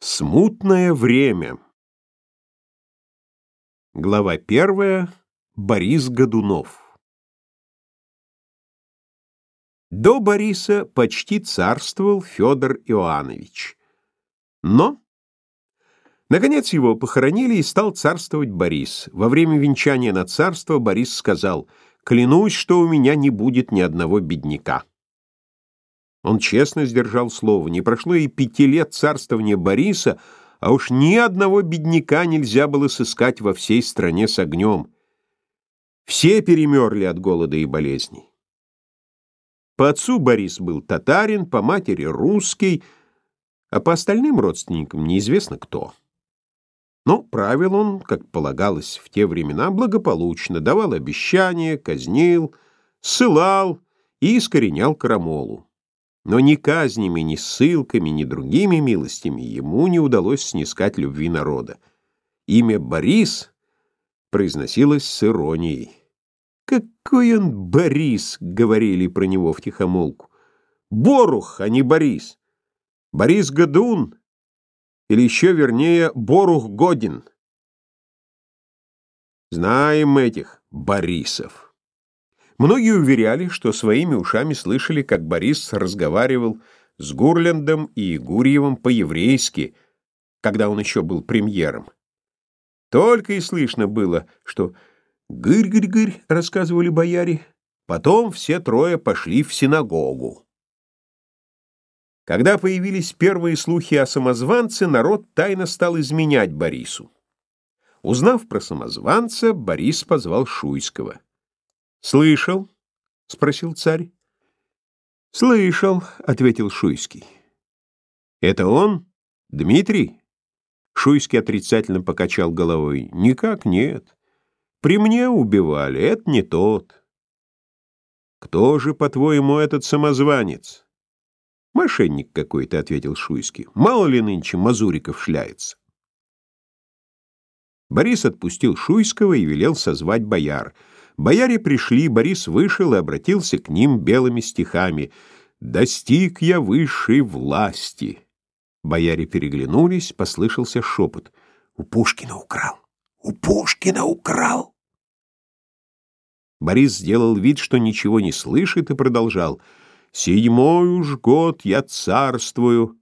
Смутное время. Глава первая. Борис Годунов. До Бориса почти царствовал Федор Иоаннович. Но наконец его похоронили и стал царствовать Борис. Во время венчания на царство Борис сказал: "Клянусь, что у меня не будет ни одного бедняка". Он честно сдержал слово. Не прошло и пяти лет царствования Бориса, а уж ни одного бедняка нельзя было сыскать во всей стране с огнем. Все перемерли от голода и болезней. По отцу Борис был татарин, по матери русский, а по остальным родственникам неизвестно кто. Но правил он, как полагалось в те времена, благополучно, давал обещания, казнил, ссылал и искоренял крамолу. Но ни казнями, ни ссылками, ни другими милостями ему не удалось снискать любви народа. Имя Борис произносилось с иронией. «Какой он Борис!» — говорили про него втихомолку. «Борух, а не Борис! Борис Годун, или еще вернее Борух Годин!» Знаем этих Борисов. Многие уверяли, что своими ушами слышали, как Борис разговаривал с Гурлендом и Гурьевым по-еврейски, когда он еще был премьером. Только и слышно было, что «гырь-гырь-гырь», — рассказывали бояре. Потом все трое пошли в синагогу. Когда появились первые слухи о самозванце, народ тайно стал изменять Борису. Узнав про самозванца, Борис позвал Шуйского. Слышал? спросил царь. Слышал, ответил Шуйский. Это он? Дмитрий? Шуйский отрицательно покачал головой. Никак нет. При мне убивали, это не тот. Кто же, по-твоему, этот самозванец? Мошенник какой-то, ответил Шуйский. Мало ли нынче мазуриков шляется. Борис отпустил Шуйского и велел созвать бояр. Бояре пришли, Борис вышел и обратился к ним белыми стихами. «Достиг я высшей власти». Бояре переглянулись, послышался шепот. «У Пушкина украл! У Пушкина украл!» Борис сделал вид, что ничего не слышит, и продолжал. «Седьмой уж год я царствую».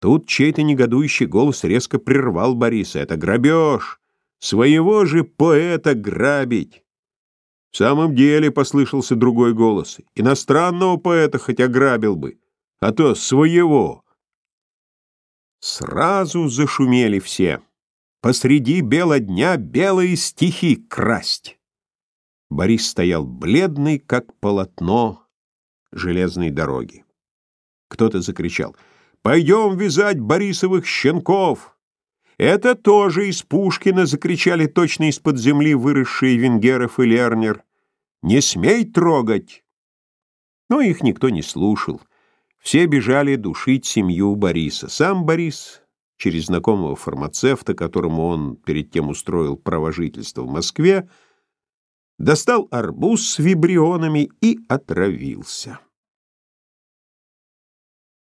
Тут чей-то негодующий голос резко прервал Бориса. «Это грабеж! Своего же поэта грабить!» В самом деле послышался другой голос. Иностранного поэта хоть ограбил бы, а то своего. Сразу зашумели все. Посреди бела дня белые стихи красть. Борис стоял бледный, как полотно железной дороги. Кто-то закричал «Пойдем вязать Борисовых щенков!» «Это тоже из Пушкина!» — закричали точно из-под земли выросшие Венгеров и Лернер. «Не смей трогать!» Но их никто не слушал. Все бежали душить семью Бориса. Сам Борис, через знакомого фармацевта, которому он перед тем устроил право жительства в Москве, достал арбуз с вибрионами и отравился.